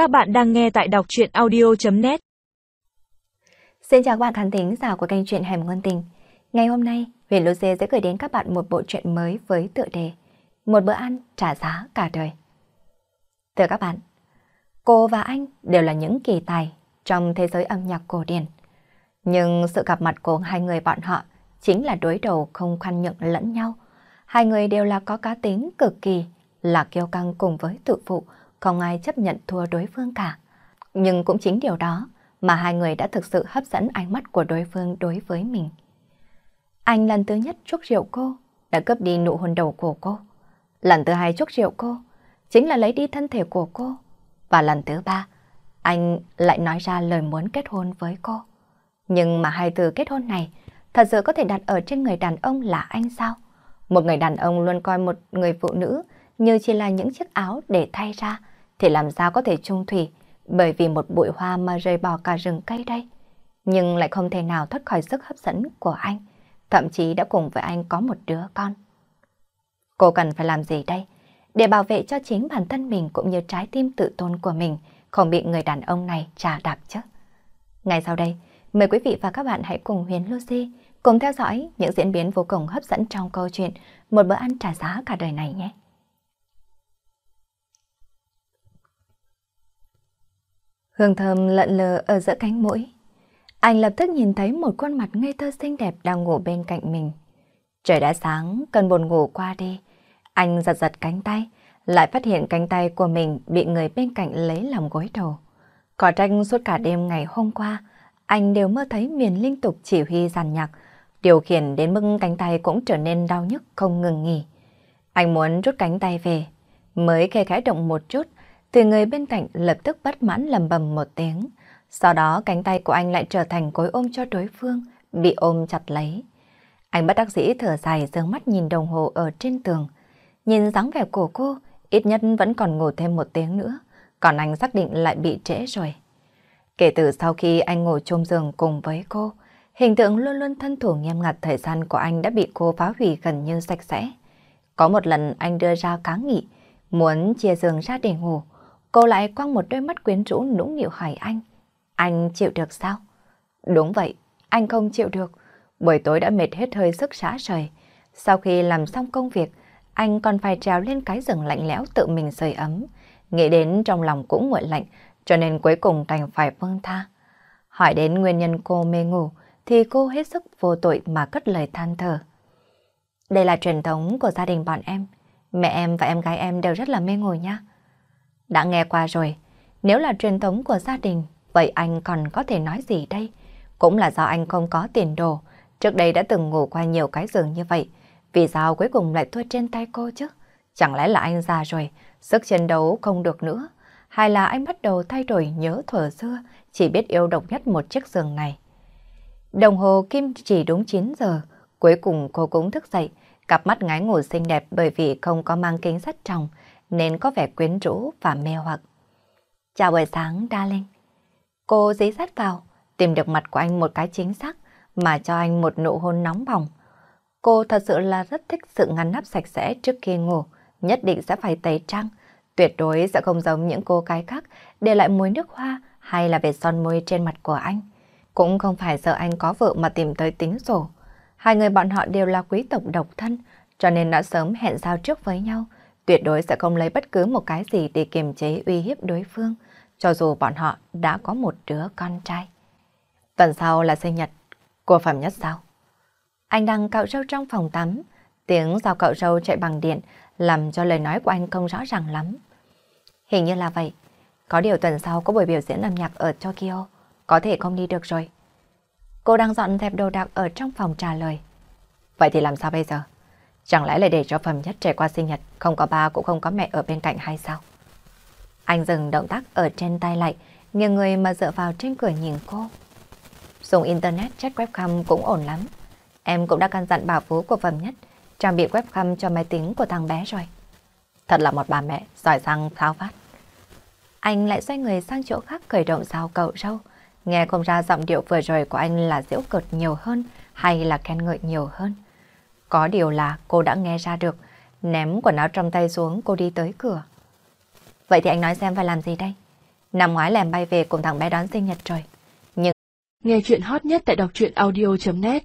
Các bạn đang nghe tại đọc truyện audio.net Xin chào các bạn khán thính giả của kênh truyện Hẻm Ngôn Tình. Ngày hôm nay, Huyền Dê sẽ gửi đến các bạn một bộ truyện mới với tựa đề Một bữa ăn trả giá cả đời. Thưa các bạn, cô và anh đều là những kỳ tài trong thế giới âm nhạc cổ điển. Nhưng sự gặp mặt của hai người bọn họ chính là đối đầu không khoan nhượng lẫn nhau. Hai người đều là có cá tính cực kỳ, là kiêu căng cùng với tự phụ, không ai chấp nhận thua đối phương cả. Nhưng cũng chính điều đó mà hai người đã thực sự hấp dẫn ánh mắt của đối phương đối với mình. Anh lần thứ nhất chúc rượu cô, đã cướp đi nụ hôn đầu của cô. Lần thứ hai chúc rượu cô, chính là lấy đi thân thể của cô. Và lần thứ ba, anh lại nói ra lời muốn kết hôn với cô. Nhưng mà hai từ kết hôn này thật sự có thể đặt ở trên người đàn ông là anh sao? Một người đàn ông luôn coi một người phụ nữ như chỉ là những chiếc áo để thay ra, thì làm sao có thể trung thủy bởi vì một bụi hoa mà rời bỏ cả rừng cây đây. Nhưng lại không thể nào thoát khỏi sức hấp dẫn của anh, thậm chí đã cùng với anh có một đứa con. Cô cần phải làm gì đây? Để bảo vệ cho chính bản thân mình cũng như trái tim tự tôn của mình không bị người đàn ông này trả đạp chứ. Ngay sau đây, mời quý vị và các bạn hãy cùng Huyền Lucy cùng theo dõi những diễn biến vô cùng hấp dẫn trong câu chuyện Một bữa ăn trả giá cả đời này nhé. Hương thơm lận lờ ở giữa cánh mũi. Anh lập tức nhìn thấy một khuôn mặt ngây thơ xinh đẹp đang ngủ bên cạnh mình. Trời đã sáng, cần buồn ngủ qua đi. Anh giật giật cánh tay, lại phát hiện cánh tay của mình bị người bên cạnh lấy làm gối đầu. Có tranh suốt cả đêm ngày hôm qua, anh đều mơ thấy miền liên tục chỉ huy giàn nhạc, điều khiển đến mức cánh tay cũng trở nên đau nhức không ngừng nghỉ. Anh muốn rút cánh tay về, mới khe khẽ động một chút, thì người bên cạnh lập tức bất mãn lầm bầm một tiếng. Sau đó cánh tay của anh lại trở thành cối ôm cho đối phương, bị ôm chặt lấy. Anh bất đắc dĩ thở dài dương mắt nhìn đồng hồ ở trên tường. Nhìn dáng vẻ của cô, ít nhất vẫn còn ngủ thêm một tiếng nữa, còn anh xác định lại bị trễ rồi. Kể từ sau khi anh ngủ chung giường cùng với cô, hình tượng luôn luôn thân thủ nghiêm ngặt thời gian của anh đã bị cô phá hủy gần như sạch sẽ. Có một lần anh đưa ra cá nghị, muốn chia giường ra để ngủ, Cô lại quăng một đôi mắt quyến rũ nũng nịu hỏi anh. Anh chịu được sao? Đúng vậy, anh không chịu được. Buổi tối đã mệt hết hơi sức xả rời. Sau khi làm xong công việc, anh còn phải trèo lên cái rừng lạnh lẽo tự mình sưởi ấm. Nghĩ đến trong lòng cũng nguội lạnh, cho nên cuối cùng đành phải vâng tha. Hỏi đến nguyên nhân cô mê ngủ, thì cô hết sức vô tội mà cất lời than thở. Đây là truyền thống của gia đình bọn em. Mẹ em và em gái em đều rất là mê ngủ nha. Đã nghe qua rồi, nếu là truyền thống của gia đình, vậy anh còn có thể nói gì đây? Cũng là do anh không có tiền đồ, trước đây đã từng ngủ qua nhiều cái giường như vậy. Vì sao cuối cùng lại thua trên tay cô chứ? Chẳng lẽ là anh già rồi, sức chiến đấu không được nữa? Hay là anh bắt đầu thay đổi nhớ thuở xưa, chỉ biết yêu độc nhất một chiếc giường này? Đồng hồ kim chỉ đúng 9 giờ, cuối cùng cô cũng thức dậy, cặp mắt ngái ngủ xinh đẹp bởi vì không có mang kính sắt trong, nên có vẻ quyến rũ và mê hoặc. Chào buổi sáng, darling. Cô dí sát vào, tìm được mặt của anh một cái chính xác mà cho anh một nụ hôn nóng bỏng. Cô thật sự là rất thích sự ngăn nắp sạch sẽ trước khi ngủ, nhất định sẽ phải tẩy trang, tuyệt đối sẽ không giống những cô gái khác để lại mùi nước hoa hay là vệt son môi trên mặt của anh. Cũng không phải sợ anh có vợ mà tìm tới tính sổ. Hai người bọn họ đều là quý tộc độc thân, cho nên đã sớm hẹn giao trước với nhau, tuyệt đối sẽ không lấy bất cứ một cái gì để kiềm chế uy hiếp đối phương, cho dù bọn họ đã có một đứa con trai. Tuần sau là sinh nhật của Phẩm Nhất sao? Anh đang cạo râu trong phòng tắm, tiếng dao cạo râu chạy bằng điện làm cho lời nói của anh không rõ ràng lắm. Hình như là vậy, có điều tuần sau có buổi biểu diễn âm nhạc ở Tokyo, có thể không đi được rồi. Cô đang dọn dẹp đồ đạc ở trong phòng trả lời. Vậy thì làm sao bây giờ? Chẳng lẽ lại để cho Phẩm Nhất trải qua sinh nhật, không có ba cũng không có mẹ ở bên cạnh hay sao? Anh dừng động tác ở trên tay lại, nghiêng người mà dựa vào trên cửa nhìn cô. Dùng Internet check webcam cũng ổn lắm. Em cũng đã căn dặn bảo phú của Phẩm Nhất trang bị webcam cho máy tính của thằng bé rồi. Thật là một bà mẹ giỏi giang tháo vát. Anh lại xoay người sang chỗ khác khởi động sao cậu râu. Nghe không ra giọng điệu vừa rồi của anh là diễu cợt nhiều hơn hay là khen ngợi nhiều hơn. Có điều là cô đã nghe ra được, ném quần áo trong tay xuống cô đi tới cửa. Vậy thì anh nói xem phải làm gì đây? Năm ngoái làm bay về cùng thằng bé đón sinh nhật rồi. Nhưng... Nghe chuyện hot nhất tại đọc truyện audio.net